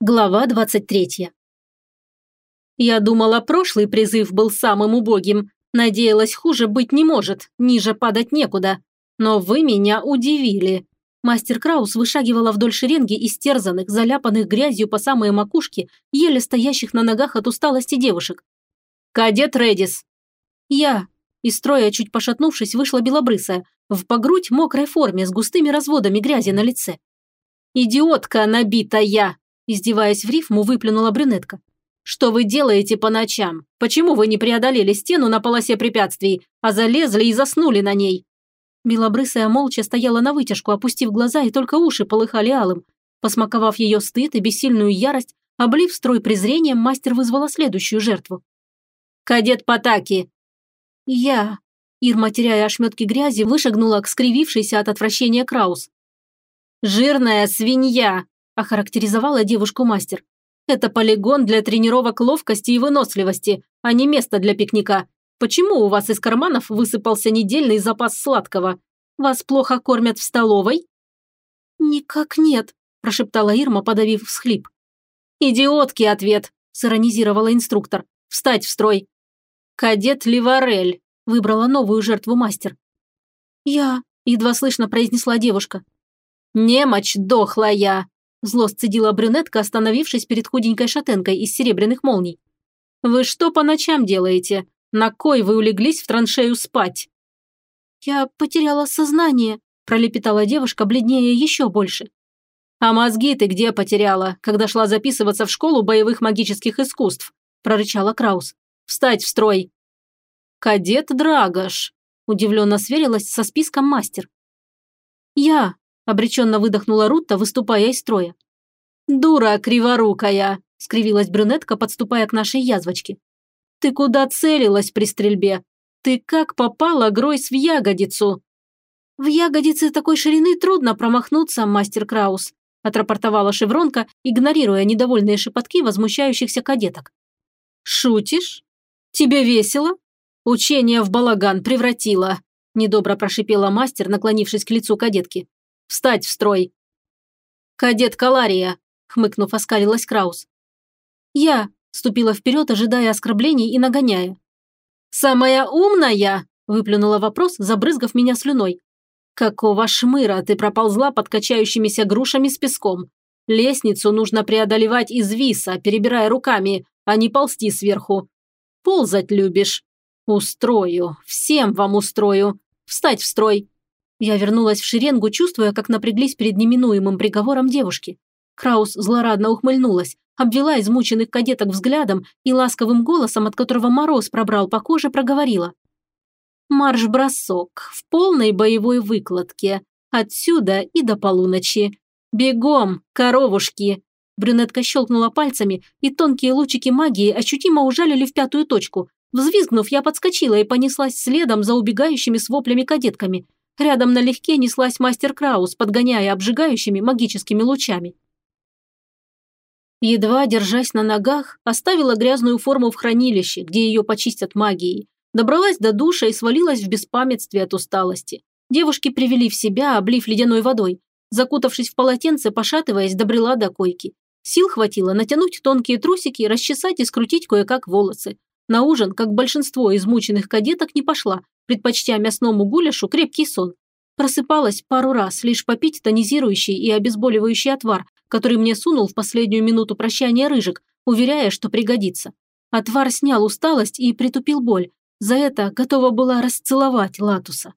Глава 23. Я думала, прошлый призыв был самым убогим. Надеялась, хуже быть не может, ниже падать некуда. Но вы меня удивили. Мастер Краус вышагивала вдоль шеренги истерзанных, заляпанных грязью по самые макушки, еле стоящих на ногах от усталости девушек. «Кадет Редис!» «Я!» Из строя, чуть пошатнувшись, вышла белобрысая, в погрудь мокрой форме с густыми разводами грязи на лице. «Идиотка набитая!» Издеваясь в рифму, выплюнула брюнетка. «Что вы делаете по ночам? Почему вы не преодолели стену на полосе препятствий, а залезли и заснули на ней?» Белобрысая молча стояла на вытяжку, опустив глаза, и только уши полыхали алым. Посмаковав ее стыд и бессильную ярость, облив строй презрением, мастер вызвала следующую жертву. «Кадет Потаки!» «Я...» Ирма, теряя ошметки грязи, вышагнула к скривившейся от отвращения Краус. «Жирная свинья!» Охарактеризовала девушку мастер. «Это полигон для тренировок ловкости и выносливости, а не место для пикника. Почему у вас из карманов высыпался недельный запас сладкого? Вас плохо кормят в столовой?» «Никак нет», – прошептала Ирма, подавив всхлип. «Идиотки ответ», – сиронизировала инструктор. «Встать в строй». «Кадет Ливарель», – выбрала новую жертву мастер. «Я», – едва слышно произнесла девушка. «Немочь дохлая», Зло сцедила брюнетка, остановившись перед худенькой шатенкой из серебряных молний. «Вы что по ночам делаете? На кой вы улеглись в траншею спать?» «Я потеряла сознание», – пролепетала девушка, бледнее еще больше. «А мозги ты где потеряла, когда шла записываться в школу боевых магических искусств?» – прорычала Краус. «Встать в строй!» «Кадет Драгош», – удивленно сверилась со списком мастер. «Я», обреченно выдохнула Рутта, выступая из строя. «Дура криворукая!» – скривилась брюнетка, подступая к нашей язвочке. «Ты куда целилась при стрельбе? Ты как попала, Гройс, в ягодицу?» «В ягодице такой ширины трудно промахнуться, мастер Краус», – отрапортовала Шевронка, игнорируя недовольные шепотки возмущающихся кадеток. «Шутишь? Тебе весело? Учение в балаган превратило», – недобро прошипела мастер, наклонившись к лицу кадетки. Встать в строй!» «Кадет Калария!» – хмыкнув, оскалилась Краус. «Я!» – ступила вперед, ожидая оскорблений и нагоняя. «Самая умная!» – выплюнула вопрос, забрызгав меня слюной. «Какого шмыра ты проползла под качающимися грушами с песком? Лестницу нужно преодолевать из виса, перебирая руками, а не ползти сверху. Ползать любишь? Устрою, всем вам устрою. Встать в строй!» Я вернулась в шеренгу, чувствуя, как напряглись перед неминуемым приговором девушки. Краус злорадно ухмыльнулась, обвела измученных кадеток взглядом и ласковым голосом, от которого мороз пробрал по коже, проговорила. «Марш-бросок в полной боевой выкладке. Отсюда и до полуночи. Бегом, коровушки!» Брюнетка щелкнула пальцами, и тонкие лучики магии ощутимо ужалили в пятую точку. Взвизгнув, я подскочила и понеслась следом за убегающими с воплями кадетками – Рядом налегке неслась мастер Краус, подгоняя обжигающими магическими лучами. Едва держась на ногах, оставила грязную форму в хранилище, где ее почистят магией. Добралась до душа и свалилась в беспамятстве от усталости. Девушки привели в себя, облив ледяной водой. Закутавшись в полотенце, пошатываясь, добрела до койки. Сил хватило натянуть тонкие трусики, расчесать и скрутить кое-как волосы. На ужин, как большинство измученных кадеток, не пошла, предпочтя мясному гуляшу крепкий сон. Просыпалась пару раз, лишь попить тонизирующий и обезболивающий отвар, который мне сунул в последнюю минуту прощания рыжик, уверяя, что пригодится. Отвар снял усталость и притупил боль. За это готова была расцеловать Латуса.